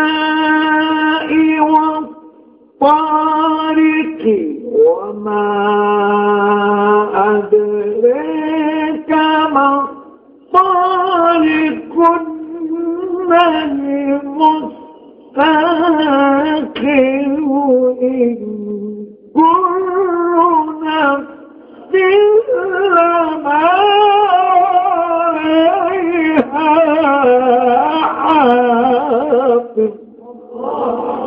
والسماء والطارق وما أدريك ما الطارق المستقر إن كل نفس لما عليها Allah